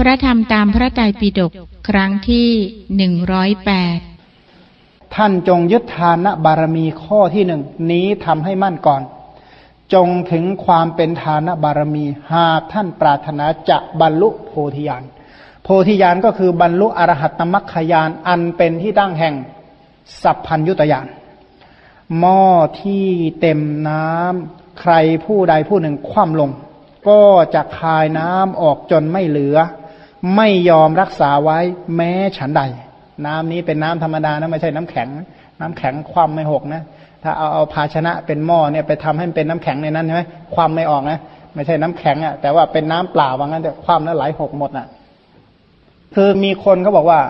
พระธรรมตามพระไตรปิฎกครั้งที่หนึ่งร้อยแปดท่านจงยึดทานบารมีข้อที่หนึ่งนี้ทำให้มั่นก่อน จงถึงความเป็นทานบารมี หากท่านปรารถนาจะบรรลุโพธิญาณโพธิญาณก็คือบรรลุอรหัตตมัคคยานอันเป็นที่ตั้งแห่งสัพพัญยุตยานหม้อที่เต็มน้ำใครผู้ใดผู้หนึ่งคว่ำลง ก็จะคายน้ำออกจนไม่เหลือ ไม่ยอมรักษาไว้แม้ฉันใด น้ำนี้เป็นน้ำธรรมดานะไม่ใช่น้ำแข็ง น้ำแข็งคว่ำไม่หกนะ ถ้าเอาเอาภาชนะเป็นหม้อเนี่ยไปทำให้มันเป็นน้ำแข็งในนั้นใช่ไหมคว่ำไม่ออกนะไม่ใช่น้ำแข็งอะ่ะแต่ว่าเป็นน้ำเปล่าว่างั้นแต่คว่ำแล้วไหลหกหมดอะ คือมีคนเขาบอกว่า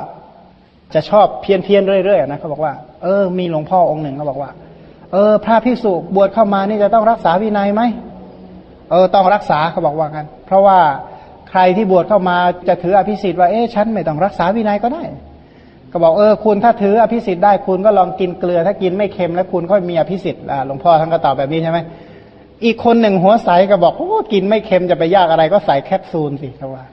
จะชอบเพี้ยนเพียนเรื่อยๆนะเขาบอกว่าเออมีหลวงพ่อองค์หนึ่งเขาบอกว่า เออ พระพิสุบวชเข้ามานี่จะต้องรักษาวินัยไหมเออต้องรักษาเขาบอกว่ากันเพราะว่า ใครที่บวชเข้ามาจะถืออภิสิทธิ์ว่าเอ๊ะฉันไม่ต้องรักษาวินัยก็ได้ ก็บอกเออคุณถ้าถืออภิสิทธิ์ได้คุณก็ลองกินเกลือถ้ากินไม่เค็มแล้วคุณค่อยมีอภิสิทธิ์อ่าหลวงพ่อท่านก็ตอบแบบนี้ใช่ไหมอีกคนหนึ่งหัวใสก็บอกโอ้กินไม่เค็มจะไปยากอะไรก็ใส่แคปซูลสิเขาว่า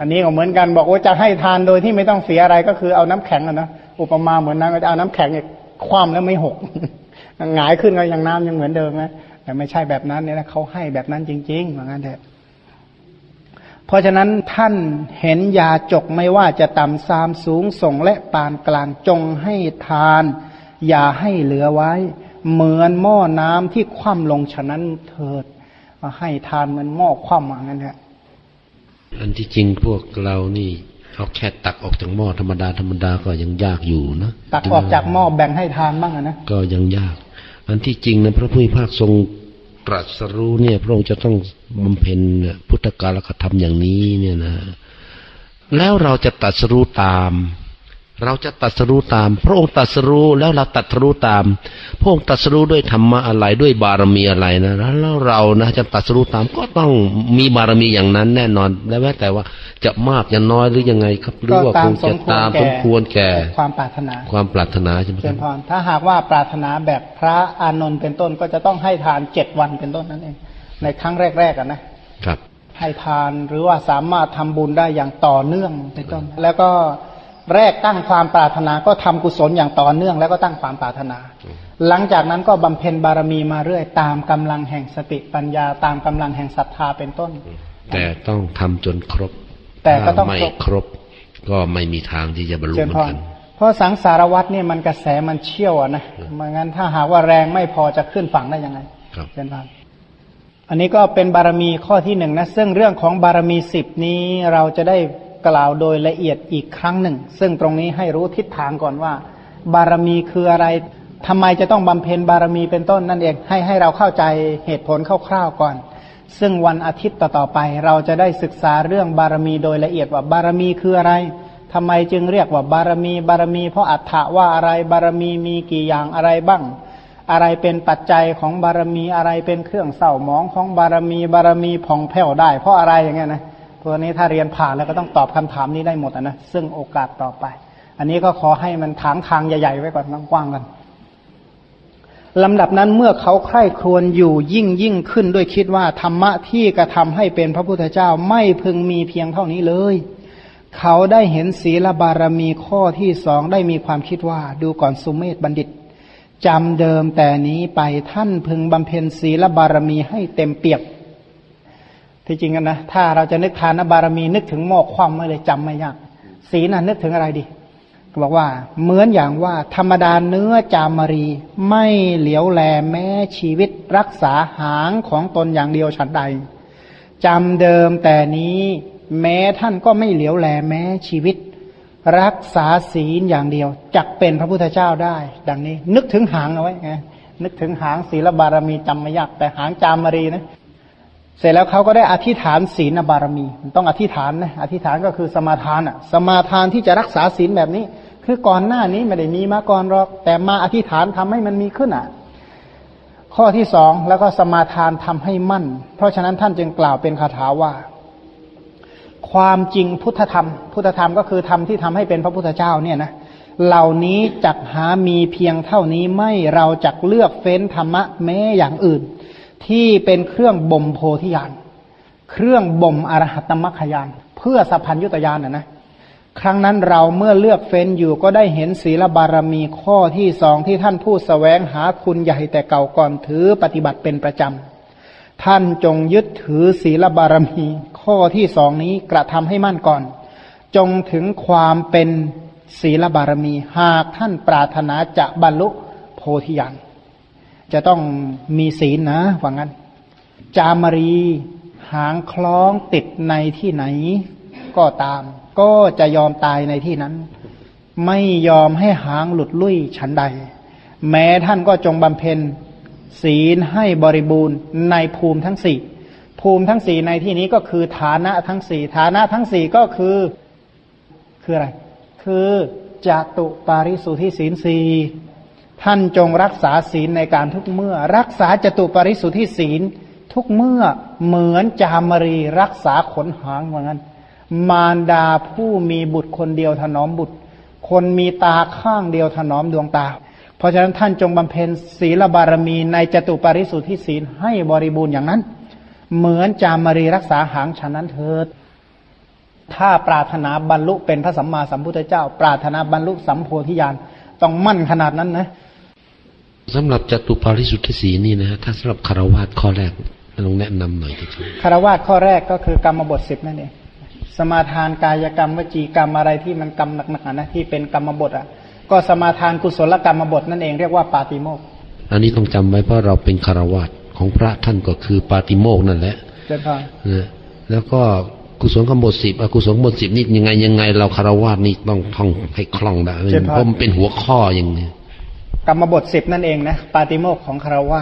อันนี้ก็เหมือนกันบอกว่าจะให้ทานโดยที่ไม่ต้องเสียอะไรก็คือเอาน้ำแข็งนะอุปมาเหมือนนั้นก็จะเอาน้ำแข็งเนี่ยคว่ำแล้วไม่หกหงายขึ้นก็ยังน้ำยังเหมือนเดิมนะแต่ไม่ใช่แบบนั้นเนี่ยนะเขาให้แบบนั้นจริงๆเหมือนกันเถอะเพ ราะฉะนั้นท่านเห็นยาจกไม่ว่าจะต่ำซามสูงส่งและปานกลางจงให้ทาน อย่าให้เหลือไว้ เหมือนหม้อน้ำที่คว่ำลงฉะนั้นเถิดให้ทานเหมือนหม้อคว่ำอย่างนั้นแหละอันที่จริงพวกเรานี่เอาแค่ตักออกจากหม้อธรรมดาธรรมดาก็ยังยากอยู่นะตักออกจากหม้อแบ่งให้ทานบ้างอะนะก็ยังยาก อันที่จริงนะพระผู้มีพระภาคทรง ตรัสรู้เนี่ย พระองค์จะต้องบำเพ็ญพุทธกาลกธรรมอย่างนี้เนี่ยนะ แล้วเราจะตรัสรู้ตาม เราจะตรัสรู้ตาม พระองค์ตรัสรู้แล้วเราตรัสรู้ตาม พระองค์ตรัสรู้ด้วยธรรมะอะไรด้วยบารมีอะไรนะแล้วเรานะจะตรัสรู้ตามก็ต้องมีบารมีอย่างนั้นแน่นอนแล้วแม้แต่ว่าจะมากจะน้อยหรือยังไงครับหรือว่าคงจะตามสมควรแก่ ความปรารถนา ความปรารถนาใช่ไหมเจคริรัญบพรถ้าหากว่าปรารถนาแบบพระอานนท์เป็นต้นก็จะต้องให้ทานเจ็ดวันเป็นต้นนั่นเอง ในครั้งแรกๆกันนะครับให้ทานหรือว่าสามารถทำบุญได้อย่างต่อเนื่องเป็นต้น แล้วก็ แรกตั้งความปรารถนาก็ทำกุศลอย่างต่อเนื่องแล้วก็ตั้งความปรารถนา หลังจากนั้นก็บำเพ็ญบารมีมาเรื่อยตามกำลังแห่งสติปัญญา ตามกำลังแห่งศรัทธาเป็นต้น แต่ต้องทำจนครบ แต่ก็ต้องถ้าไม่ครบครบ ก็ไม่มีทางที่จะบรรลุเจริเหญมือพนรกันเพราะสังสารวัตเนี่ยมันกระแสมันเชี่ยวอะนะไม่งั้นถ้าหากว่าแรงไม่พอจะขึ้นฝั่งได้ยังไงครับเจริญพรอันนี้ก็เป็นบารมีข้อที่หนึ่งนะซึ่งเรื่องของบารมีสิบนี้เราจะได้ กล่าวโดยละเอียดอีกครั้งหนึ่ง ซึ่งตรงนี้ให้รู้ทิศทางก่อนว่า บารมีคืออะไรทำไมจะต้องบำเพ็ญบารมีเป็นต้นนั่นเองให้ให้เราเข้าใจเหตุผลคร่าวๆก่อน ซึ่งวันอาทิตย์ต่อๆไป เราจะได้ศึกษาเรื่องบารมีโดยละเอียดว่าบารมีคืออะไรทำไมจึงเรียกว่าบารมีบารมี เพราะอัฏฐะว่าอะไรบารมีมีกี่อย่างอะไรบ้าง อะไรเป็นปัจจัยของบารมีอะไรเป็นเครื่องเศร้าหมองของบารมีบารมีผ่องแผ้วได้ เพราะอะไรอย่างเงี้ยนะ พวกนี้ถ้าเรียนผ่านแล้วก็ต้องตอบคำถามนี้ได้หมดนะซึ่งโอกาสต่อไป อันนี้ก็ขอให้มันถางทางใหญ่ๆไว้ก่อนกว้างๆกันลำดับนั้นเมื่อเขาใคร่ครวญอยู่ยิ่งยิ่งขึ้นด้วยคิดว่าธรรมะที่กระทำให้เป็นพระพุทธเจ้าไม่พึงมีเพียงเท่านี้เลย เขาได้เห็นศีลบารมีข้อที่สองได้มีความคิดว่า ดูก่อนสุเมธบัณฑิตจำเดิมแต่นี้ไปท่านพึงบำเพ็ญศีลบารมีให้เต็มเปี่ยม ที่จริงกันนะ ถ้าเราจะนึกทานบารมีนึกถึงหมอกความไม่เลยจำไม่ยากศีลน่ะนึกถึงอะไรดีก็บอกว่าเหมือนอย่างว่าธรรมดาเนื้อจามรี ไม่เหลียวแลแม้ชีวิตรักษาหางของตนอย่างเดียวฉันใดจำเดิมแต่นี้แม้ท่านก็ไม่เหลียวแลแม้ชีวิต รักษาศีลอย่างเดียวจักเป็นพระพุทธเจ้าได้ ดังนี้ นึกถึงหางเอาไว้ไงนึกถึงหางศีลบารมีจำไม่ยากแต่หางจามรีนะ เสร็จแล้วเขาก็ได้อธิษฐานศีลบารมี ต้องอธิษฐานนะอธิษฐานก็คือสมาทานอะ สมาทานที่จะรักษาศีลแบบนี้ คือก่อนหน้านี้ไม่ได้มีมาก่อนหรอก แต่มาอธิษฐานทำให้มันมีขึ้นอะ ข้อที่สองแล้วก็สมาทานทำให้มั่น เพราะฉะนั้นท่านจึงกล่าวเป็นคาถาว่า ความจริงพุทธธรรม พุทธธรรมก็คือธรรมที่ทำให้เป็นพระพุทธเจ้าเนี่ยนะเหล่านี้จักหามีเพียงเท่านี้ไม่เราจักเลือกเฟ้นธรรมะแม้อย่างอื่น ที่เป็นเครื่องบ่มโพธิญาณเครื่องบ่มอรหัตมรรคยานโพพื่อสัพพัญยุตยานนะนะครั้งนั้นเราเมื่อเลือกเฟ้นอยู่ก็ได้เห็นศีลบารมีข้อที่สองที่ท่านผู้สแสวงหาคุณใหญ่แต่เก่าก่อนถือปฏิบัติเป็นประจำ ท่านจงยึดถือศีลบารมีข้อที่สองนี้กระทำให้มั่นก่อน จงถึงความเป็นศีลบารมีหากท่านปรารถนาจะบรรลุโพธิญาณ จะต้องมีศีลนะว่างั้น จามรีหางคล้องติดในที่ไหนก็ตาม ก็จะยอมตายในที่นั้น ไม่ยอมให้หางหลุดลุ่ยฉันใด แม้ท่านก็จงบำเพ็ญศีลให้บริบูรณ์ในภูมิทั้งสี่ภูมิทั้งสี่ในที่นี้ก็คือฐานะทั้งสี่ฐานะทั้งสี่ก็คือคืออะไร คือจตุปาริสุทธิศีลสี่ ท่านจงรักษาศีลในการทุกเมื่อ รักษาจตุปริสุทธิศีลทุกเมื่อเหมือนจามรีรักษาขนหางเหมือนกันมารดาผู้มีบุตรคนเดียวถนอมบุตร คนมีตาข้างเดียวถนอมดวงตา เพราะฉะนั้นท่านจงบำเพ็ญศีลบารมีในจตุปริสุทธิศีลให้บริบูรณ์อย่างนั้น เหมือนจามรีรักษาหางฉะนั้นเถิดถ้าปรารถนาบรรลุเป็นพระสัมมาสัมพุทธเจ้า ปรารถนาบรรลุสัมโพธิญาณต้องมั่นขนาดนั้นนะ สำหรับจตุปาริสุทธิศีนี่นะฮะถ้าสำหรับคารวะข้อแรกลองแนะนำหน่อยทีคารวะข้อแรกก็คือกรรมบทสิบนั่นเองสมาทานกายกรรมวจีกรรมอะไรที่มันกรรมหนักๆนะที่เป็นกรรมบทอะ ก็สมาทานกุศลกรรมบทนั่นเองเรียกว่าปาติโมกอันนี้ต้องจำไว้เพราะเราเป็นคารวะของพระท่านก็คือปาติโมกนั่นแหละเจ้าค่ะแล้วก็กุศลกรรมบทสิบอกุศลบทสิบนี่ยังไงยังไง เราคารวะนี่ต้องท่องให้คล่องได้เพราะมันเป็นหัวข้ออย่างนี้ กรรมบทสิบนั่นเองนะปาติโมกของคารวะ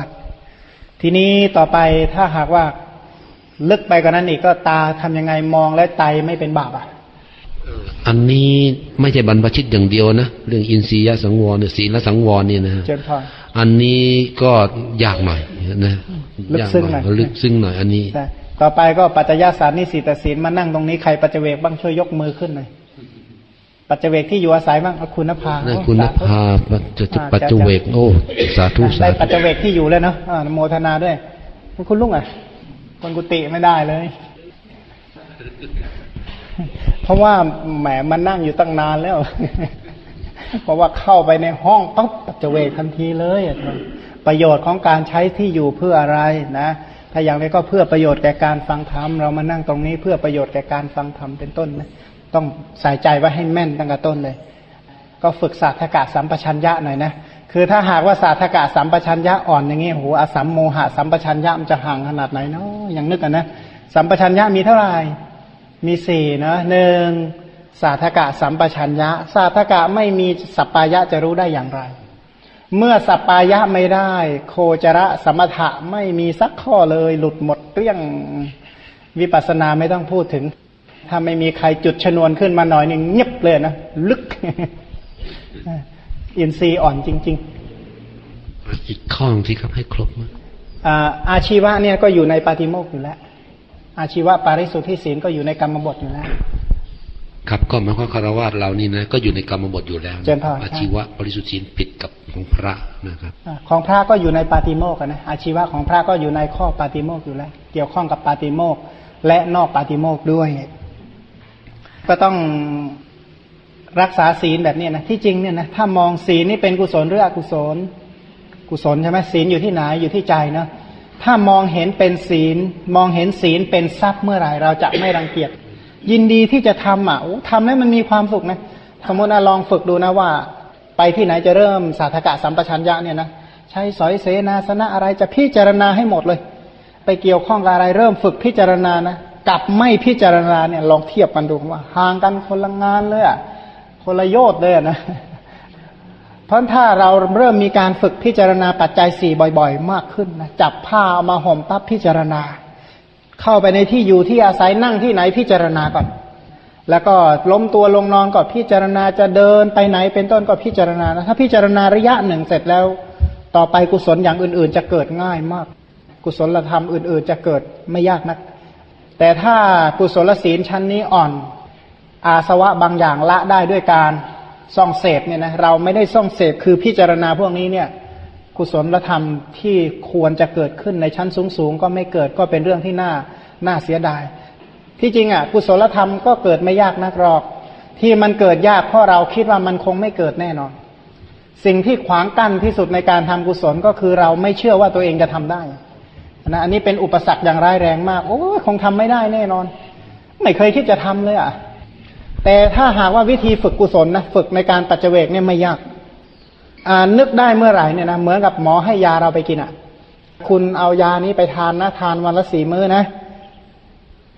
ทีนี้ต่อไปถ้าหากว่าลึกไปกว่านั้นอีกก็ตาทำยังไงมองและไตไม่เป็นบาปอะอันนี้ไม่ใช่บรรพชิตอย่างเดียวนะ เรื่องอินทรียสังวรเนี่ยศีลสังวรเนี่ยนะเจนพออันนี้ก็ยากหน่อยนะลึกซึ้งหน่อยลึกซึ้งหน่อยอันนี้ ต่อไปก็ปัจจยสารนิสิตศีลมานั่งตรงนี้ใครปัจเจเวกบ้างช่วยยกมือขึ้นหน่อย ปัจเจเวกที่อยู่อาศัยบ้างคุณภาคุณภาปัจเจเวกโอ้สาธุสาธุปัจเจเวกที่อยู่เลยเนาะโมทนาด้วยคุณลุงอะคนกุฏิไม่ได้เลย เพราะว่าแหมมันนั่งอยู่ตั้งนานแล้ว เพราะว่าเข้าไปในห้องปั๊บจะเวกทันทีเลยประโยชน์ของการใช้ที่อยู่เพื่ออะไรนะถ้าอย่างนี้ก็เพื่อประโยชน์แก่การฟังธรรมเรามานั่งตรงนี้เพื่อประโยชน์แก่การฟังธรรมเป็นต้นนะ ต้องใส่ใจไว้ให้แม่นตั้งแต่ต้นเลย ก็ฝึกศาสตกะสัมปชัญญะหน่อยนะคือถ้าหากว่าศาสตกะสัมปชัญญะอ่อนอย่างนี้โหอสัมโมหะสัมปชัญญะมันจะห่างขนาดไหนเนาะอย่างนึกกันนะสัมปชัญญะมีเท่าไหร่มีสี่นะหนึ่งสาธกะสัมปชัญญะสาธกะไม่มีสัปปายะจะรู้ได้อย่างไร เมื่อสัปปายะไม่ได้ โคจระสมถะไม่มีสักข้อเลย หลุดหมดเรื่องวิปัสสนาไม่ต้องพูดถึง ถ้าไม่มีใครจุดชนวนขึ้นมาหน่อยนึงเงียบเลยนะ ลึกอินทรีย์อ่อนจริง ๆ อีกข้อที่ครับให้ครบมั้อาชีวะเนี่ยก็อยู่ในปาติโมกอยู่แล้ว อาชีวะปาริสุทธิศีลก็อยู่ในกรรมบทอยู่แล้ว ครับก็หมายความคารวะเรานี่นะก็อยู่ในกรรมบทอยู่แล้วอาชีวะปริสุทธิศีลผิดกับของพระนะครับของพระก็อยู่ในปาติโมกนะอาชีวะของพระก็อยู่ในข้อปาติโมกอยู่แล้ว เกี่ยวข้องกับปาติโมกและนอกปาติโมกด้วย ก็ต้องรักษาศีลแบบนี้นะที่จริงเนี่ยนะถ้ามองศีลนี่เป็นกุศลหรืออกุศล กุศลใช่ไหมศีลอยู่ที่ไหนอยู่ที่ใจนะถ้ามองเห็นเป็นศีล มองเห็นศีลเป็นทรัพย์เมื่อไหร่เราจะไม่รังเกียจ ยินดีที่จะทำอะทำให้มันมีความสุขนะสมมตินะลองฝึกดูนะว่า ไปที่ไหนจะเริ่มสาธกะสัมปชัญญะเนี่ยนะใช้สอยเสนาสนะอะไรจะพิจารณาให้หมดเลย ไปเกี่ยวข้องกับอะไรเริ่มฝึกพิจารณานะ กับไม่พิจารณาเนี่ยลองเทียบกันดูว่าห่างกันคนละงานเลยอะคนละโยชน์เลยนะเพราะถ้าเราเริ่มมีการฝึกพิจารณาปัจจัยสี่บ่อยๆ มากขึ้นนะจับผ้าเอามาห่มปั๊บพิจารณา เข้าไปในที่อยู่ที่อาศัยนั่งที่ไหนพิจารณาก่อน แล้วก็ล้มตัวลงนอนก็พิจารณาจะเดินไปไหนเป็นต้นก็พิจารณานะถ้าพิจารณาระยะหนึ่งเสร็จแล้ว ต่อไปกุศลอย่างอื่นๆ จะเกิดง่ายมาก กุศลธรรมอื่น ๆ จะเกิดไม่ยากนัก แต่ถ้ากุศลศีลชั้นนี้อ่อน อาสวะบางอย่างละได้ด้วยการส่องเสพเนี่ยนะเราไม่ได้ส่องเสพคือพิจารณาพวกนี้เนี่ย กุศลธรรมที่ควรจะเกิดขึ้นในชั้นสูงๆก็ไม่เกิดก็เป็นเรื่องที่น่าน่าเสียดาย ที่จริงอะกุศลธรรมก็เกิดไม่ยากนักหรอก ที่มันเกิดยากเพราะเราคิดว่ามันคงไม่เกิดแน่นอน สิ่งที่ขวางกั้นที่สุดในการทำกุศลก็คือเราไม่เชื่อว่าตัวเองจะทำได้ นะอันนี้เป็นอุปสรรคอย่างร้ายแรงมาก โอ้คงทำไม่ได้แน่นอน ไม่เคยคิดจะทำเลยอะ แต่ถ้าหากว่าวิธีฝึกกุศลนะฝึกในการปัจเจเวกเนี่ยไม่ยากอ่านึกได้เมื่อไหร่เนี่ยนะเหมือนกับหมอให้ยาเราไปกินอะ คุณเอายานี้ไปทานนะทานวันละสี่มื้อนะ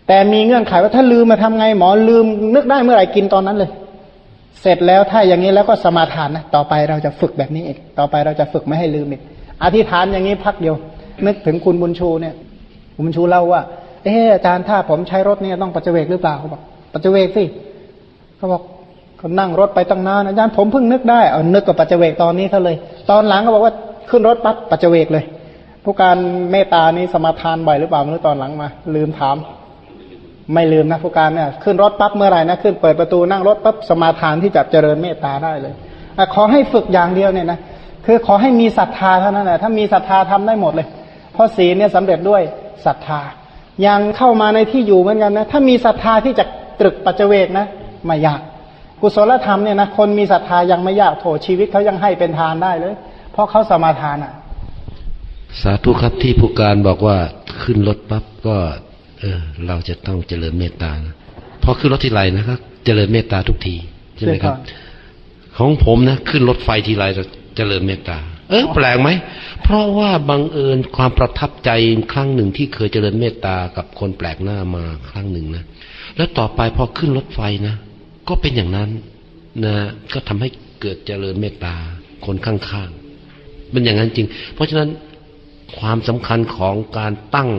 แต่มีเงื่อนไขว่าถ้าลืมมาทำไงหมอลืม นึกได้เมื่อไหร่กินตอนนั้นเลย เสร็จแล้วถ้าอย่างนี้แล้วก็สมาทานนะต่อไปเราจะฝึกแบบนี้อีกต่อไปเราจะฝึกไม่ให้ลืมอีกอธิษฐานอย่างนี้พักเดียว นึกถึงคุณบุญชูเนี่ยคุณบุญชูเล่าว่า เอออาจารย์ถ้าผมใช้รถเนี่ยต้องปัจเจกหรือเปล่าเขาบอกปัจเจกสิเขาบอกเขานั่งรถไปตั้งนานอาจารย์ผมเพิ่งนึกได้เอานึกกับปัจเจกตอนนี้เท่าเลย ตอนหลังเขาบอกว่าขึ้นรถปั๊บปัจเจกเลย ผู้การเมตตานี้สมาทานบ่อยหรือเปล่าไม่รู้ตอนหลังมา ลืมถาม ไม่ลืมนะผู้การเนี่ยขึ้นรถปั๊บเมื่อไหร่นะขึ้นเปิดประตูนั่งรถปั๊บสมาทานที่จะเจริญเมตตาได้เลยอขอให้ฝึกอย่างเดียวเนี่ยนะคือขอให้มีศรัทธาเท่านั้นแหละถ้ามีศรัทธาทำได้หมดเลย เพราะศีลเนี่ยสำเร็จด้วยศรัทธา ยังเข้ามาในที่อยู่เหมือนกันนะ ถ้ามีศรัทธาที่จะตรึกปัจเจเวกนะไม่ยาก กุศลธรรมเนี่ยนะคนมีศรัทธายังไม่ยากโถชีวิตเขายังให้เป็นทานได้เลย เพราะเขาสมาทานอะ สาธุครับที่ผู้การบอกว่าขึ้นรถปั๊บก็ เออ เราจะต้องเจริญเมตตานะพอขึ้นรถทีไรนะครับ เจริญเมตตาทุกทีใช่ไหมครับ ของผมนะ ขึ้นรถไฟทีไรจะเจริญเมตตา เออแปลกไหม เพราะว่าบังเอิญความประทับใจครั้งหนึ่งที่เคยเจริญเมตตากับคนแปลกหน้ามาครั้งหนึ่งนะ แล้วต่อไปพอขึ้นรถไฟนะ ก็เป็นอย่างนั้นนะก็ทำให้เกิดเจริญเมตตาคนข้างๆเป็นอย่างนั้นจริง เพราะฉะนั้นความสำคัญของการตั้ง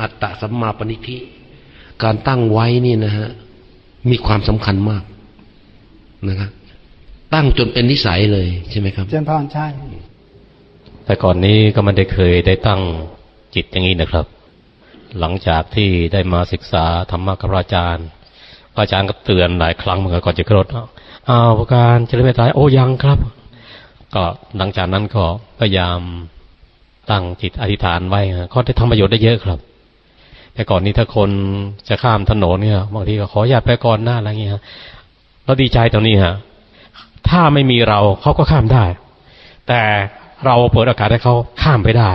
อัตตะสัมมาปณิธิ การตั้งไว้นี่นะฮะมีความสำคัญมากนะครับตั้งจนเป็นนิสัยเลยใช่ไหมครับเจนพรใช่ แต่ก่อนนี้ก็ไม่ได้เคยได้ตั้งจิตอย่างนี้นะครับ หลังจากที่ได้มาศึกษาธรรมะกับอาจารย์ อาจารย์ก็เตือนหลายครั้งเหมือนกันก่อนจะขึ้นรถอ้าวประการเจริญเมตตาโอ้ยังครับ ก็หลังจากนั้นก็พยายามตั้งจิตอธิษฐานไว้ก็ได้ทำประโยชน์ได้เยอะครับ แต่ก่อนนี้ถ้าคนจะข้ามถนนเนี่ยบางทีก็ขอญาตไปก่อนหน้าอะไรเงี้ยเราดีใจตรงนี้ฮะถ้าไม่มีเราเขาก็ข้ามได้ แต่ เราเปิดโอกาสให้เขาข้ามไปได้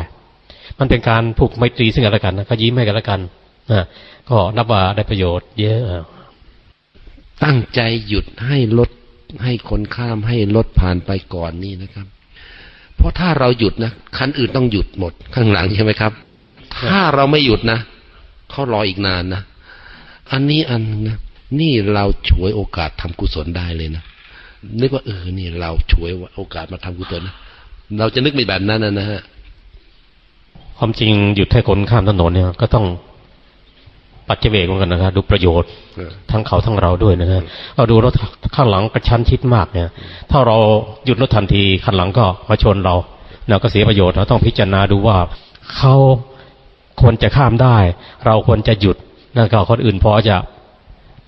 มันเป็นการผูกไมตรีซึ่งกันและกันนะก็ยิ้มให้กันและกันนะก็นับว่าได้ประโยชน์ เยอะ ตั้งใจหยุดให้รถให้คนข้ามให้รถผ่านไปก่อนนี่นะครับ เพราะถ้าเราหยุดนะคันอื่นต้องหยุดหมดข้างหลังใช่ไหมครับ ถ้าเราไม่หยุดนะเขารออีกนานนะอันนี้อันนะนี่เราฉวยโอกาสทำกุศลได้เลยนะนึกว่าเออนี่เราฉวยโอกาสมาทำกุศลนะ เราจะนึกไม่แบบนั้นนะฮะความจริงหยุดให้คนข้ามถนนเนี่ย ก็ต้องปัจเจเวกเหมือนกันนะครับดูประโยชน์เออทั้งเขาทั้งเราด้วยนะฮะเราดูรถข้างหลังกระชั้นชิดมากเนี่ย ถ้าเราหยุดรถทันทีข้างหลังก็มาชนเราเราก็เสียประโยชน์เราต้องพิจารณาดูว่าเขาควรจะข้ามได้ เราควรจะหยุดนั่นก็คนอื่นพอจะ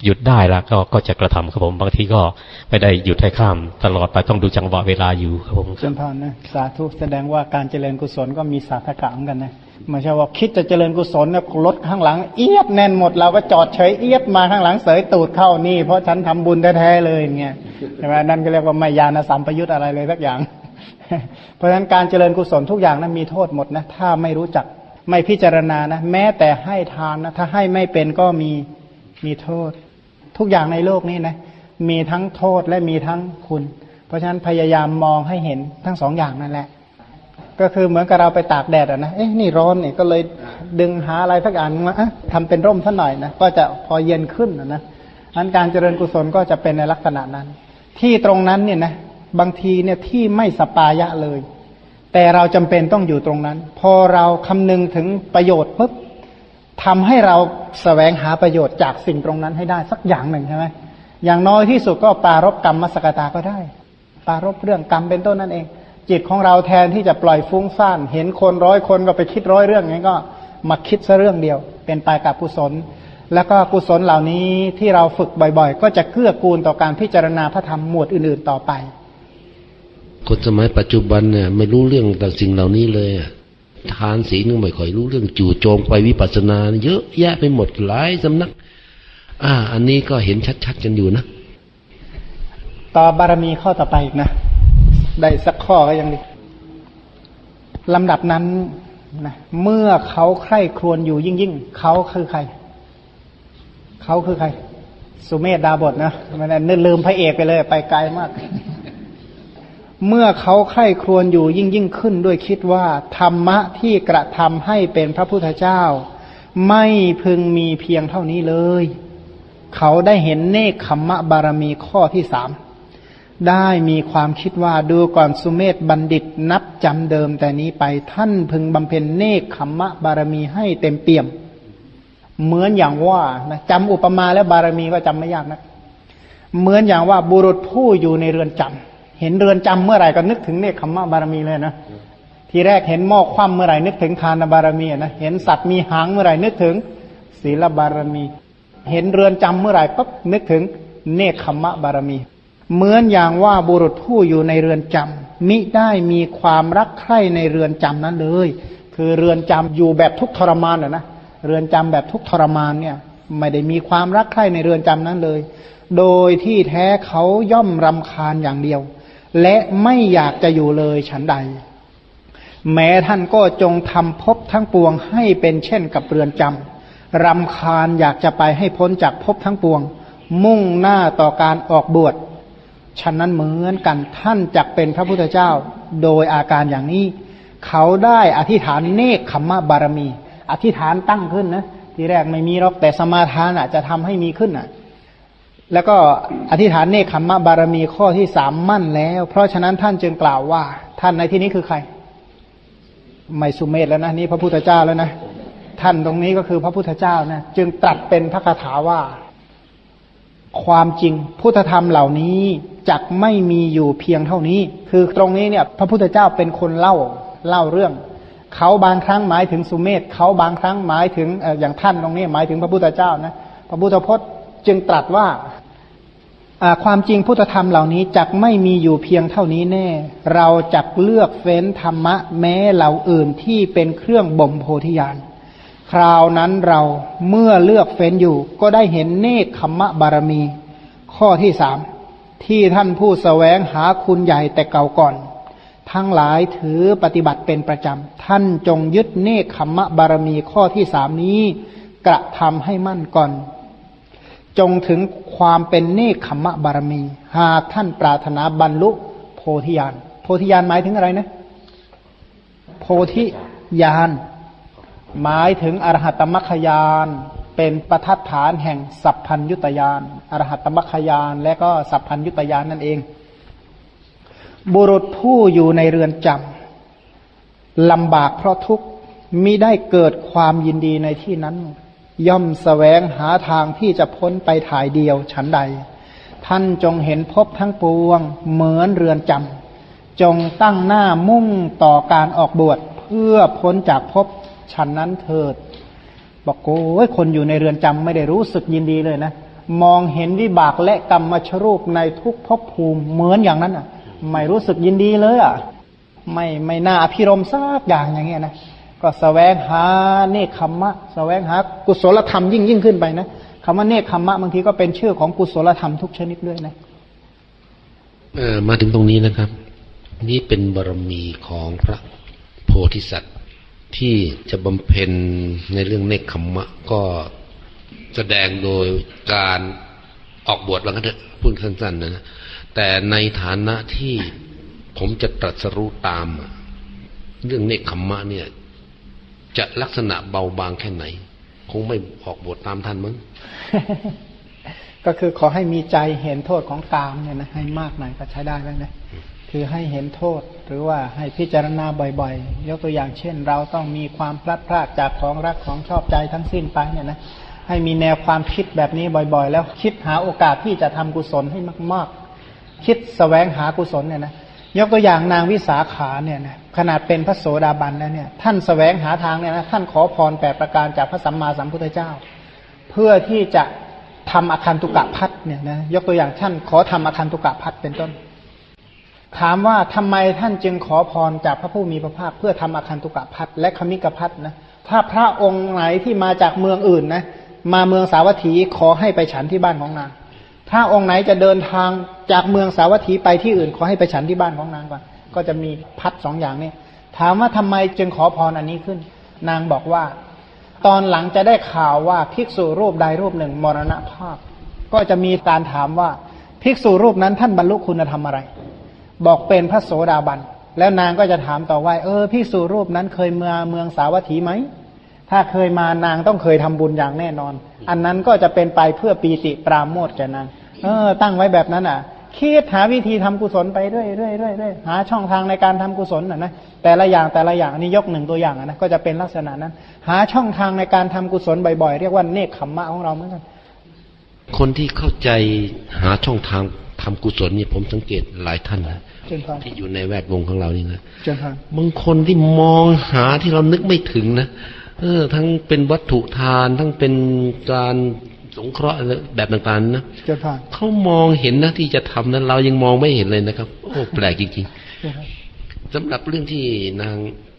หยุดได้แล้วก็ก็จะกระทำครับผมบางทีก็ไม่ได้หยุดให้ข้าม ตลอดไปต้องดูจังหวะเวลาอยู่ครับผมเจนพรนนะสาธุแสดงว่าการเจริญกุศลก็มีสาธกะเหมือนกันนะไม่ใช่ว่าคิดจะเจริญกุศลเนี่ยรถข้างหลัง เอียดแน่นหมดเราก็จอดเฉยเอียดมาข้างหลังเสยตูดเข้านี่ เพราะฉันทำบุญแท้ๆเลยอย่างเงี้ยใช่ไหมนั่นก็เรียกว่าไม่ยานสัมปยุตอะไรเลยสักอย่าง เพราะฉะนั้นการเจริญกุศลทุกอย่างนั้นมีโทษหมดนะถ้าไม่รู้จักไม่พิจารณานะ แม้แต่ให้ทานนะถ้าให้ไม่เป็นก็มีมีโทษ ทุกอย่างในโลกนี้นะมีทั้งโทษและมีทั้งคุณ เพราะฉะนั้นพยายามมองให้เห็นทั้งสองอย่างนั่นแหละ ก็คือเหมือนกับเราไปตากแดดอะนะเอ๊ะนี่ร้อนเนี่ยก็เลยดึงหาอะไรสักอย่างมาอะทำเป็นร่มสักหน่อยนะก็จะพอเย็นขึ้นนะนะอันการเจริญกุศลก็จะเป็นในลักษณะนั้น ที่ตรงนั้นเนี่ยนะบางทีเนี่ยที่ไม่สปายะเลย แต่เราจำเป็นต้องอยู่ตรงนั้น พอเราคำนึงถึงประโยชน์ปุ๊บ ทำให้เราแสวงหาประโยชน์จากสิ่งตรงนั้นให้ได้สักอย่างหนึ่งใช่ไหมอย่างน้อยที่สุดก็ปรารบกรรมมสกตาก็ได้ปรารบเรื่องกรรมเป็นต้นนั่นเอง จิตของเราแทนที่จะปล่อยฟุ้งซ่าน เห็นคนร้อยคนก็ไปคิดร้อยเรื่องงั้นก็มาคิดซะเรื่องเดียว เป็นไปกับกุศล แล้วก็กุศลเหล่านี้ที่เราฝึกบ่อยๆ ก็จะเกื้อกูลต่อการพิจารณาพระธรรมหมวดอื่นๆต่อไปคนสมัยปัจจุบันเนี่ยไม่รู้เรื่องแต่สิ่งเหล่านี้เลยอะ ทานศีลก็ไม่ค่อยรู้เรื่องจู่โจมไปวิปัสสนา เยอะแยะไปหมดหลายสำนัก อ่า อันนี้ก็เห็นชัดๆกันอยู่นะ ต่อบารมีข้อต่อไปอีกนะ ได้สักข้อก็ยังดีลำดับนั้นนะเมื่อเขาใคร่ครวญอยู่ยิ่งยิ่งเขาคือใคร เขาคือใคร สุเมธดาบทนะมันนึกลืมพระเอกไปเลย ไปไกลมาก เมื่อเขาใคร่ครวญอยู่ยิ่งยิ่งขึ้นด้วยคิดว่า ธรรมะที่กระทำให้เป็นพระพุทธเจ้า ไม่พึงมีเพียงเท่านี้เลย เขาได้เห็นเนคขมมะบารมีข้อที่สามได้มีความคิดว่าดูก่อนสุเมธบัณฑิตนับจำเดิมแต่นี้ไปท่านพึงบำเพ็ญเนคขมมะบารมีให้เต็มเปี่ยม เหมือนอย่างว่านะจำอุปมาและบารมีก็จำไม่ยากนะ เหมือนอย่างว่าบุรุษผู้อยู่ในเรือนจำ เห็นเรือนจำเมื่อไหร่ก็นึกถึงเนคขมมะบารมีเลยนะทีแรกเห็นหม้อคว่ำเมื่อไหร่นึกถึงทานบารมีนะเห็นสัตว์มีหางเมื่อไหร่นึกถึงศีลบารมี เห็นเรือนจำเมื่อไหร่ปั๊บนึกถึงเนคขมมะบารมี เหมือนอย่างว่าบุรุษผู้อยู่ในเรือนจำมิได้มีความรักใคร่ในเรือนจำนั้นเลย คือเรือนจำอยู่แบบทุกทรมานนะนะเรือนจำแบบทุกทรมานเนี่ยไม่ได้มีความรักใคร่ในเรือนจำนั้นเลย โดยที่แท้เขาย่อมรำคาญอย่างเดียว และไม่อยากจะอยู่เลยฉันใด แม้ท่านก็จงทำภพทั้งปวงให้เป็นเช่นกับเรือนจำรำคาญอยากจะไปให้พ้นจากภพทั้งปวง มุ่งหน้าต่อการออกบวชฉะนั้นเหมือนกันท่านจักเป็นพระพุทธเจ้า โดยอาการอย่างนี้ เขาได้อธิษฐานเนคขมมะบารมี อธิษฐานตั้งขึ้นนะทีแรกไม่มีหรอกแต่สมาทานอะจะทำให้มีขึ้นอะ แล้วก็อธิษฐานเนคขมมะบารมีข้อที่สามมั่นแล้ว เพราะฉะนั้นท่านจึงกล่าวว่า ท่านในที่นี้คือใคร ไม่สุเมธแล้วนะนี่พระพุทธเจ้าแล้วนะท่านตรงนี้ก็คือพระพุทธเจ้านะจึงตรัสเป็นพระคาถาว่า ความจริงพุทธธรรมเหล่านี้จักไม่มีอยู่เพียงเท่านี้ คือตรงนี้เนี่ย พระพุทธเจ้าเป็นคนเล่าเล่าเรื่อง เขาบางครั้งหมายถึงสุเมธเขาบางครั้งหมายถึงอย่างท่านตรงนี้หมายถึงพระพุทธเจ้านะพระพุทธพจน์จึงตรัสว่า ความจริงพุทธธรรมเหล่านี้จักไม่มีอยู่เพียงเท่านี้แน่ เราจักเลือกเฟ้นธรรมะแม้เหล่าอื่นที่เป็นเครื่องบ่มโพธิญาณคราวนั้นเราเมื่อเลือกเฟ้นอยู่ ก็ได้เห็นเนคขมมะบารมี ข้อที่สามที่ท่านผู้สแสวงหาคุณใหญ่แต่เก่าก่อน ทั้งหลายถือปฏิบัติเป็นประจำ ท่านจงยึดเนคขมมะบารมีข้อที่สามนี้ กระทำให้มั่นก่อน จงถึงความเป็นเนคขมมะบารมี หากท่านปรารถนาบรรลุโพธิญาณโพธิญาณหมายถึงอะไรนะ โพธิญาณหมายถึงอรหัตมรรคยานเป็นประทัดฐานแห่งสัพพัญยุตยานอรหัตมรรคยานและก็สัพพัญยุตยานนั่นเอง บุรุษผู้อยู่ในเรือนจำลำบากเพราะทุกข์มิได้เกิดความยินดีในที่นั้น ย่อมสแสวงหาทางที่จะพ้นไปถ่ายเดียวฉันใด ท่านจงเห็นพบทั้งปวง เหมือนเรือนจำจงตั้งหน้ามุ่งต่อการออกบวชเพื่อพ้นจากภพฉันนั้นเถิด บอกโอ้ยคนอยู่ในเรือนจำไม่ได้รู้สึกยินดีเลยนะ มองเห็นวิบากและกรรมมาชรูปในทุกภพภูมิเหมือนอย่างนั้นอะ ไม่รู้สึกยินดีเลยอะ ไม่ไม่น่าอภิรมซากอย่างอย่างเงี้ยนะ ก็สแสวงหาเนคขมมะสแสวงหากุศลธรรมยิ่งยิ่งขึ้นไปนะคำว่าเนคขมมะบางทีก็เป็นชื่อของกุศลธรรมทุกชนิดด้วยนะเออมาถึงตรงนี้นะครับ นี่เป็นบารมีของพระโพธิสัตว์ ที่จะบำเพ็ญในเรื่องเนคขมมะก็แสดงโดยการออกบวชแล้วก็เถอะพูดสั้นๆนะแต่ในฐานะที่ผมจะตรัสรู้ตาม เรื่องเนคขมมะเนี่ย จะลักษณะเบาบางแค่ไหน คงไม่ออกบวชตามท่านมั้งก็คือขอให้มีใจเห็นโทษของกามเนี่ยนะให้มากหน่อยก็ใช้ได้แล้วนะคือให้เห็นโทษหรือว่าให้พิจารณาบ่อยๆ ยกตัวอย่างเช่น เราต้องมีความพลัดพรากจากของรักของชอบใจทั้งสิ้นไปเนี่ยนะให้มีแนวความคิดแบบนี้บ่อยๆ แล้วคิดหาโอกาสที่จะทำกุศลให้มากๆ คิดสแสวงหากุศลเนี่ยนะ ยกตัวอย่างนางวิสาขาเนี่ยนะขนาดเป็นพระโสดาบันแล้วเนี่ยท่านสแสวงหาทางเนี่ยนะท่านขอพรแปดประการจากพระสัมมาสัมพุทธเจ้า เพื่อที่จะทำอาคันตุกะพัดเนี่ยนะยกตัวอย่างท่านขอทำอาคันตุกะพัดเป็นต้น ถามว่าทำไมท่านจึงขอพรจากพระผู้มีพระภาคเพื่อทำอาคันตุกะพัดและคมิกพัดนะถ้าพระองค์ไหนที่มาจากเมืองอื่นนะมาเมืองสาวัตถีขอให้ไปฉันที่บ้านของนาง ถ้าองค์ไหนจะเดินทางจากเมืองสาวัตถีไปที่อื่น ขอให้ไปฉันที่บ้านของนางก่อน ก็จะมีพัดสองอย่างนี้ ถามว่าทำไมจึงขอพรอันนี้ขึ้น นางบอกว่า ตอนหลังจะได้ข่าวว่าภิกษุรูปใดรูปหนึ่งมรณภาพ ก็จะมีการถามว่าภิกษุรูปนั้นท่านบรรลุคุณธรรมอะไร บอกเป็นพระโสดาบัน แล้วนางก็จะถามต่อว่า เออภิกษุรูปนั้นเคยเมืองเมืองสาวัตถีไหม ถ้าเคยมานางต้องเคยทำบุญอย่างแน่นอน อันนั้นก็จะเป็นไปเพื่อปีติปราโมทแก่นางเออ ตั้งไว้แบบนั้นอะคิดหาวิธีทำกุศลไปเรื่อยเรื่อยเรื่อยเรื่อยหาช่องทางในการทำกุศลน่ะนะแต่ละอย่างแต่ละอย่างอันนี้ยกหนึ่งตัวอย่างนะก็จะเป็นลักษณะนั้น หาช่องทางในการทำกุศลบ่อยๆ เรียกว่าเนคขมมะของเราเหมือนกันคนที่เข้าใจหาช่องทางทำกุศลเนี่ยผมสังเกตหลายท่านนะเชิญพานที่อยู่ในแวดวงของเรานี่นะเชิญพานบางคนที่มองหาที่เรานึกไม่ถึงนะ เออ ทั้งเป็นวัตถุทาน ทั้งเป็นการสงเคราะห์อะไรแบบต่างๆนะเชิญพานเขามองเห็นนะที่จะทำนั้น เรายังมองไม่เห็นเลยนะครับ โอ้แปลกจริงเชิญพานๆสำหรับเรื่องที่นาง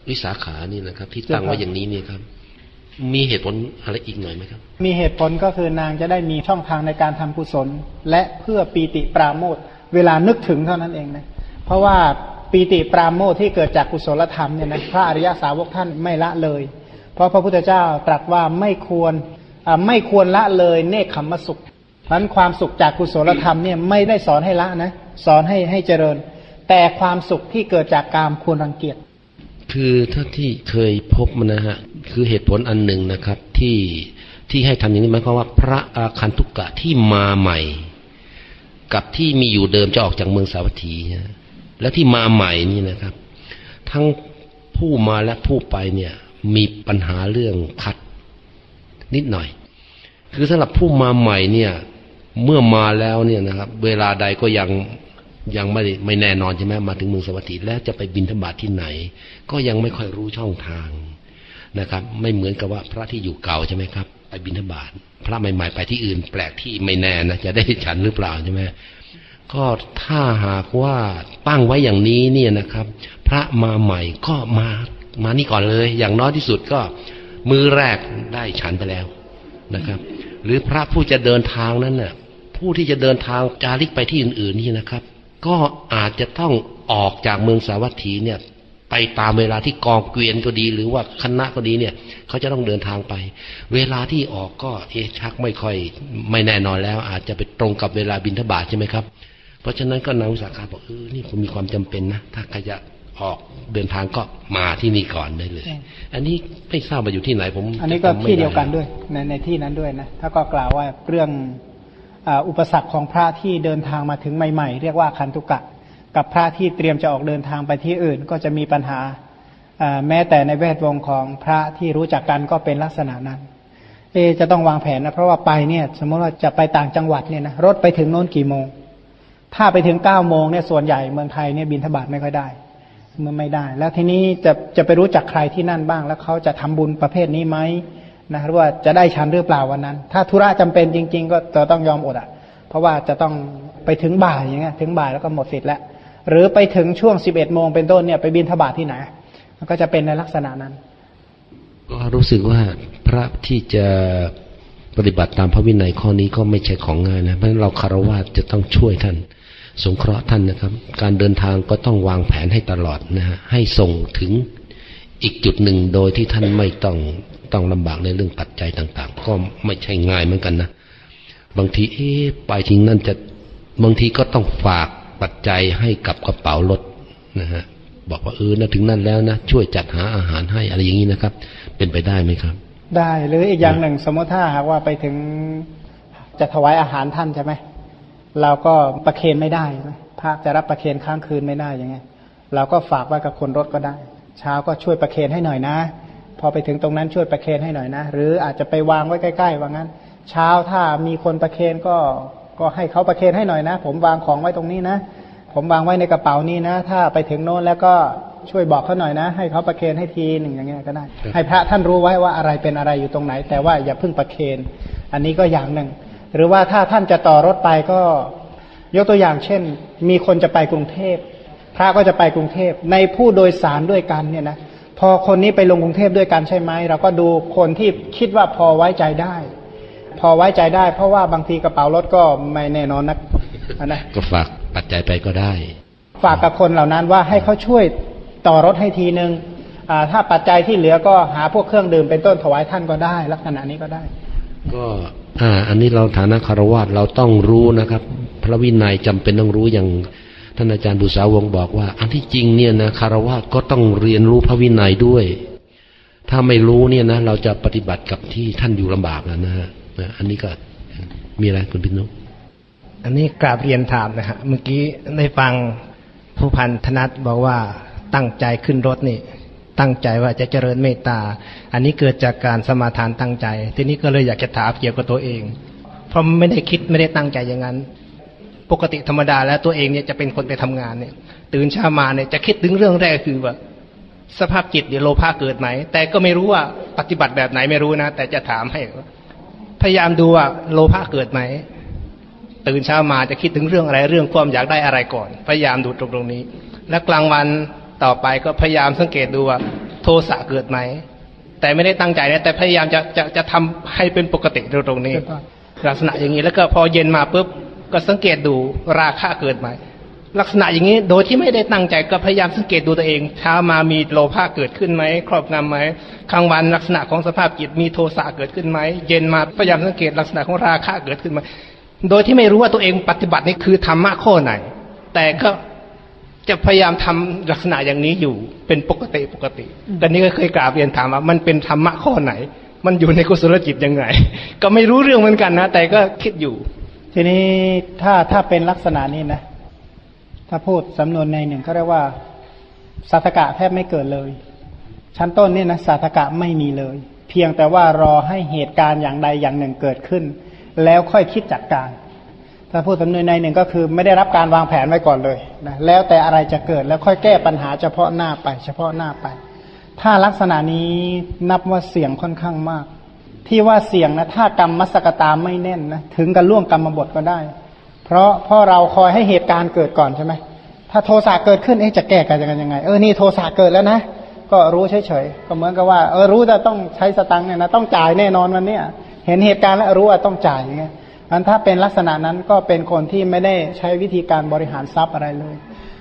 วิสาขานี่นะครับ ที่ตั้งไว้อย่างนี้เนี่ยครับ มีเหตุผลอะไรอีกหน่อยไหมครับ มีเหตุผลก็คือนางจะได้มีช่องทางในการทำกุศล และเพื่อปีติปราโมทเวลานึกถึงเท่านั้นเองนะเพราะว่าปีติปราโมทที่เกิดจากกุศลธรรมเนี่ยนะพระอริยสาวกท่านไม่ละเลย เพราะพระพุทธเจ้าตรัสว่าไม่ควรไม่ควรละเลยเนคขมมสุขนั้นความสุขจากกุศลธรรมเนี่ยไม่ได้สอนให้ละนะ สอนให้ให้เจริญ แต่ความสุขที่เกิดจากกามควรรังเกียจ คือถ้าที่เคยพบมันนะฮะคือเหตุผลอันหนึ่งนะครับที่ที่ให้ทำอย่างนี้หมายความว่าพระอาคันทุกกะที่มาใหม่ กับที่มีอยู่เดิมจะออกจากเมืองสาวัตถีนะแล้วที่มาใหม่นี่นะครับ ทั้งผู้มาและผู้ไปเนี่ย มีปัญหาเรื่องคัด นิดหน่อย คือสำหรับผู้มาใหม่เนี่ย เมื่อมาแล้วเนี่ยนะครับ เวลาใดก็ยังยังไม่ไม่แน่นอนใช่ไหมมาถึงเมืองสวัสดีแล้วจะไปบินธบาตที่ไหน ก็ยังไม่ค่อยรู้ช่องทางนะครับ ไม่เหมือนกับว่าพระที่อยู่เก่าใช่ไหมครับไปบินธบาตพระใหม่ ๆ ไปที่อื่น แปลกที่ไม่แน่นะจะได้ฉันหรือเปล่าใช่ไหมก็ถ้าหากว่าตั้งไว้อย่างนี้เนี่ยนะครับ พระมาใหม่ก็มา มานี่ก่อนเลย อย่างน้อยที่สุดก็มือแรกได้ฉันไปแล้วนะครับ หรือพระผู้จะเดินทางนั้นน่ะผู้ที่จะเดินทางจาริกไปที่อื่น ๆ นี่นะครับ ก็อาจจะต้องออกจากเมืองสาวัตถีเนี่ย ไปตามเวลาที่กองเกวียนก็ดี หรือว่าคณะก็ดีเนี่ย เขาจะต้องเดินทางไป เวลาที่ออกก็เอชักไม่ค่อย ไม่แน่นอนแล้ว อาจจะไปตรงกับเวลาบินทบาทใช่ไหมครับ เพราะฉะนั้นก็นางวิสาขาบอกเออนี่ผมมีความจำเป็นนะถ้าใครจะ ออกเดินทางก็มาที่นี่ก่อนได้เลย อันนี้ไม่ทราบว่าอยู่ที่ไหนผม อันนี้ก็จำไม่ที่เดียวกันได้วยในในที่นั้นด้วยนะถ้าก็กล่าวว่าเรื่องอาอุปสรรคของพระที่เดินทางมาถึงใหม่ ๆ เรียกว่าคันตุกะ กับพระที่เตรียมจะออกเดินทางไปที่อื่น ก็จะมีปัญหาอ่าแม้แต่ในแวดวงของพระที่รู้จักกันก็เป็นลักษณะนั้น เอะจะต้องวางแผนนะเพราะว่าไปเนี่ย สมมติว่าจะไปต่างจังหวัดเนี่ยนะรถไปถึงโน้นกี่โมง ถ้าไปถึงเก้าโมงเนี่ยส่วนใหญ่เมืองไทยเนี่ยบินทบาทไม่ค่อยได้ มันไม่ได้ แล้วทีนี้จะจะไปรู้จักใครที่นั่นบ้าง แล้วเขาจะทำบุญประเภทนี้ไหมนะหรือว่าจะได้ชันหรือเปล่าวันนั้น ถ้าธุระจำเป็นจริง ๆ ก็จะต้องยอมอดอะ เพราะว่าจะต้องไปถึงบ่ายอย่างเงี้ยถึงบ่ายแล้วก็หมดสิทธิ์แล้วหรือไปถึงช่วงสิบเอ็ดโมงเป็นต้นเนี่ยไปบินทบาทที่ไหนมันก็จะเป็นในลักษณะนั้น ก็รู้สึกว่าพระที่จะปฏิบัติตามพระวินัยข้อนี้ก็ไม่ใช่ของง่ายนะเพราะฉะนั้นเราคารวะจะต้องช่วยท่าน สงเคราะห์ท่านนะครับ การเดินทางก็ต้องวางแผนให้ตลอดนะฮะให้ส่งถึงอีกจุดหนึ่งโดยที่ท่านไม่ต้องต้องลำบากในเรื่องปัจจัยต่าง ๆ ก็ไม่ใช่ง่ายเหมือนกันนะบางทีเอ๊ะไปถึงนั่นจะบางทีก็ต้องฝากปัจจัยให้กับกระเป๋ารถนะฮะบอกว่าเออนะถึงนั่นแล้วนะช่วยจัดหาอาหารให้อะไรอย่างนี้นะครับ เป็นไปได้ไหมครับ ได้หรืออีกอย่างหนึ่งสมมติถ้าหากว่าไปถึงจะถวายอาหารท่านใช่ไหม เราก็ประเคนไม่ได้พระจะรับประเคนค้างคืนไม่ได้ยังไง เราก็ฝากไว้กับคนรถก็ได้ เช้าก็ช่วยประเคนให้หน่อยนะ พอไปถึงตรงนั้นช่วยประเคนให้หน่อยนะ หรืออาจจะไปวางไว้ใกล้ๆว่างั้น เช้าถ้ามีคนประเคนก็ก็ให้เขาประเคนให้หน่อยนะ ผมวางของไว้ตรงนี้นะ ผมวางไว้ในกระเป๋านี้นะ ถ้าไปถึงโน้นแล้วก็ช่วยบอกเขาหน่อยนะ ให้เขาประเคนให้ทีหนึ่งอย่างเงี้ยก็ได้ ให้พระท่านรู้ไว้ว่าอะไรเป็นอะไรอยู่ตรงไหน แต่ว่าอย่าเพิ่งประเคน อันนี้ก็อย่างหนึ่ง หรือว่าถ้าท่านจะต่อรถไปก็ยกตัวอย่างเช่น มีคนจะไปกรุงเทพพระก็จะไปกรุงเทพในผู้โดยสารด้วยกันเนี่ยนะพอคนนี้ไปลงกรุงเทพด้วยกันใช่ไหมเราก็ดูคนที่คิดว่าพอไว้ใจได้ พอไว้ใจได้ เพราะว่าบางทีกระเป๋ารถก็ไม่แน่นอนนักนะก็ฝากปัจจัยไปก็ได้ ฝากกับคนเหล่านั้นว่าให้เขาช่วยต่อรถให้ทีนึงอ่าถ้าปัจจัยที่เหลือก็หาพวกเครื่องดื่มเป็นต้นถวายท่านก็ได้ ลักษณะนี้ก็ได้ ก็ อ่า อันนี้เราฐานะคารวะเราต้องรู้นะครับ พระวินัยจำเป็นต้องรู้อย่างท่านอาจารย์บุษาวงบอกว่า อันที่จริงเนี่ยนะคารวะก็ต้องเรียนรู้พระวินัยด้วย ถ้าไม่รู้เนี่ยนะเราจะปฏิบัติกับที่ท่านอยู่ลำบากนะฮะนะอันนี้ก็มีอะไรคุณพินุอันนี้กราบเรียนถามนะฮะเมื่อกี้ได้ฟังผู้พันธนัทบอกว่าตั้งใจขึ้นรถนี่ ตั้งใจว่าจะเจริญเมตตา อันนี้เกิดจากการสมาทานตั้งใจ ทีนี้ก็เลยอยากจะถามเกี่ยวกับตัวเอง เพราะไม่ได้คิดไม่ได้ตั้งใจอย่างนั้น ปกติธรรมดาแล้วตัวเองเนี่ยจะเป็นคนไปทำงานเนี่ย ตื่นเช้ามาเนี่ยจะคิดถึงเรื่องแรกคือว่า สภาพจิตเดี๋ยวโลภะเกิดไหม แต่ก็ไม่รู้ว่าปฏิบัติแบบไหนไม่รู้นะ แต่จะถามให้ พยายามดูว่าโลภะเกิดไหม ตื่นเช้ามาจะคิดถึงเรื่องอะไรเรื่องความอยากได้อะไรก่อน พยายามดูตรงตรงนี้ และกลางวัน ต่อไปก็พยายามสังเกตดูว่าโทสะเกิดไหม แต่ไม่ได้ตั้งใจนะแต่พยายามจะจะจะทำให้เป็นปกติตรงตรงนี้ ลักษณะอย่างนี้แล้วก็พอเย็นมาปุ๊บก็สังเกตดูราคะเกิดไหม ลักษณะอย่างนี้โดยที่ไม่ได้ตั้งใจก็พยายามสังเกตดูตัวเองเช้ามามีโลภะเกิดขึ้นไหมครอบงำไหมกลางวันลักษณะของสภาพจิตมีโทสะเกิดขึ้นไหมเย็นมาพยายามสังเกตลักษณะของราคะเกิดขึ้นไหมโดยที่ไม่รู้ว่าตัวเองปฏิบัตินี่คือธรรมะข้อไหน แต่ก็ จะพยายามทำลักษณะอย่างนี้อยู่เป็นปกติปกติ แต่นี้ก็เคยกราบเรียนถามว่ามันเป็นธรรมะข้อไหน มันอยู่ในกุศลจิตยังไง ก็ไม่รู้เรื่องเหมือนกันนะ แต่ก็คิดอยู่ ทีนี้ถ้าถ้าเป็นลักษณะนี้นะ ถ้าพูดสำนวนในหนึ่งเขาเรียกว่าสัตกะแทบไม่เกิดเลย ชั้นต้นนี่นะสัตกะไม่มีเลย เพียงแต่ว่ารอให้เหตุการณ์อย่างใดอย่างหนึ่งเกิดขึ้น แล้วค่อยคิดจัดการ ถ้าพูดสำนวนในหนึ่งก็คือไม่ได้รับการวางแผนไว้ก่อนเลยนะแล้วแต่อะไรจะเกิดแล้วค่อยแก้ปัญหาเฉพาะหน้าไป เฉพาะหน้าไป ถ้าลักษณะนี้นับว่าเสี่ยงค่อนข้างมาก ที่ว่าเสี่ยงนะถ้ากรรมมัสกตาไม่แน่นนะถึงกับล่วงกรรมบทก็ได้ เพราะเพราะเราคอยให้เหตุการณ์เกิดก่อนใช่ไหมถ้าโทสะเกิดขึ้นเอ๊ะจะแก้กันยังไงเออนี่โทสะเกิดแล้วนะก็รู้เฉยๆก็เหมือนกับว่าเออรู้แต่ต้องใช้สตังค์เนี่ยนะต้องจ่ายแน่นอนวันเนี้ยเห็นเหตุการณ์แล้วรู้ว่าต้องจ่ายอย่างเงี้ย อันถ้าเป็นลักษณะนั้นก็เป็นคนที่ไม่ได้ใช้วิธีการบริหารทรัพย์อะไรเลย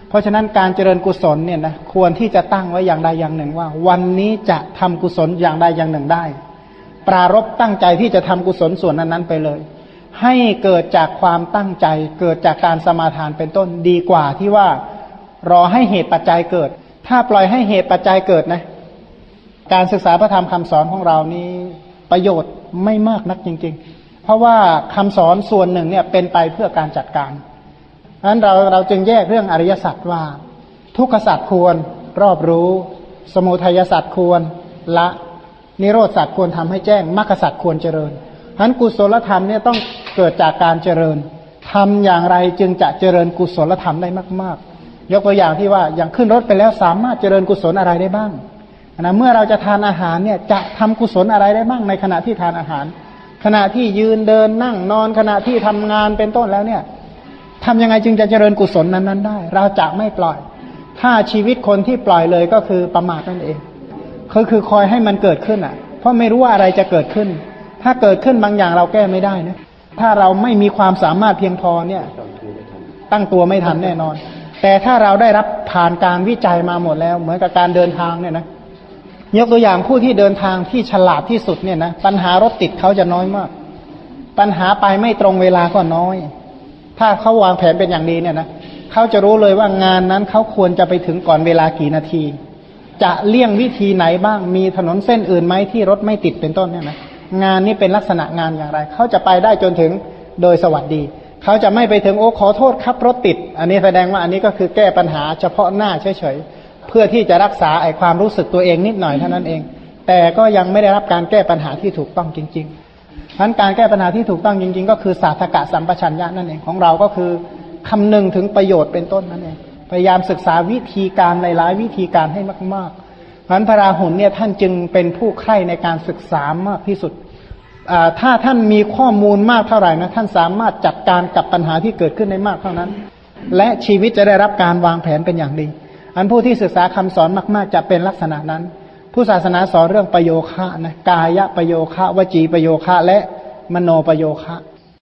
เพราะฉะนั้นการเจริญกุศลเนี่ยนะควรที่จะตั้งไว้อย่างใดอย่างหนึ่งว่า วันนี้จะทำกุศลอย่างใดอย่างหนึ่งได้ ปรารบตั้งใจที่จะทำกุศลส่วนนั้นๆไปเลย ให้เกิดจากความตั้งใจ เกิดจากการสมาทานเป็นต้นดีกว่าที่ว่ารอให้เหตุปัจจัยเกิด ถ้าปล่อยให้เหตุปัจจัยเกิดนะ การศึกษาพระธรรมคำสอนของเรานี้ประโยชน์ไม่มากนักจริง ๆ เพราะว่าคำสอนส่วนหนึ่งเนี่ยเป็นไปเพื่อการจัดการเพราะฉะนั้นเราเราจึงแยกเรื่องอริยสัจว่า ทุกขสัจควรรอบรู้ สมุทัยสัจควรละนิโรธสัจควรทำให้แจ้งมรรคสัจควรเจริญฉะนั้นกุศลธรรมเนี่ยต้องเกิดจากการเจริญทำอย่างไรจึงจะเจริญกุศลธรรมได้มาก ๆ ยกตัวอย่างที่ว่าอย่างขึ้นรถไปแล้วสามารถเจริญกุศลอะไรได้บ้างนะเมื่อเราจะทานอาหารเนี่ยจะทำกุศลอะไรได้บ้างในขณะที่ทานอาหาร ขณะที่ยืนเดินนั่งนอนขณะที่ทำงานเป็นต้นแล้วเนี่ยทำยังไงจึงจะเจริญกุศลนั้นๆได้ เราจะไม่ปล่อย ถ้าชีวิตคนที่ปล่อยเลยก็คือประมาทนั่นเองคือคือคอยให้มันเกิดขึ้นอะ เพราะไม่รู้ว่าอะไรจะเกิดขึ้น ถ้าเกิดขึ้นบางอย่างเราแก้ไม่ได้นะถ้าเราไม่มีความสามารถเพียงพอเนี่ย ตั้งตัวไม่ทันแน่นอน แต่ถ้าเราได้รับผ่านการวิจัยมาหมดแล้ว เหมือนกับการเดินทางเนี่ยนะ ยกตัวอย่างผู้ที่เดินทางที่ฉลาดที่สุดเนี่ยนะปัญหารถติดเขาจะน้อยมาก ปัญหาไปไม่ตรงเวลาก็น้อย ถ้าเขาวางแผนเป็นอย่างดีเนี่ยนะเขาจะรู้เลยว่างานนั้นเขาควรจะไปถึงก่อนเวลากี่นาที จะเลี่ยงวิธีไหนบ้างมีถนนเส้นอื่นไหมที่รถไม่ติดเป็นต้นเนี่ยนะงานนี้เป็นลักษณะงานอย่างไร เขาจะไปได้จนถึงโดยสวัสดี เขาจะไม่ไปถึงโอ้ขอโทษครับรถติด อันนี้แสดงว่าอันนี้ก็คือแก้ปัญหาเฉพาะหน้าเฉยๆ เพื่อที่จะรักษาไอความรู้สึกตัวเองนิดหน่อยเท่านั้นเอง แต่ก็ยังไม่ได้รับการแก้ปัญหาที่ถูกต้องจริงๆทั้นการแก้ปัญหาที่ถูกต้องจริง ๆ ก็คือศาสตกะสัมปชัญญะนั่นเองของเราก็คือคำนึงถึงประโยชน์เป็นต้นนั่นเองพยายามศึกษาวิธีการหลายๆวิธีการให้มากๆเพราะนั้นพระราหุลเนี่ยท่านจึงเป็นผู้ใคร่ในการศึกษามากที่สุดถ้าท่านมีข้อมูลมากเท่าไหร่นะท่านสามารถจัดการกับปัญหาที่เกิดขึ้นได้มากเท่านั้น และชีวิตจะได้รับการวางแผนเป็นอย่างดี อันผู้ที่ศึกษาคำสอนมากๆ จะเป็นลักษณะนั้น ผู้ศาสนาสอนเรื่องประโยคะนะกายะประโยคะ วจีประโยคะ และมโนประโยคะ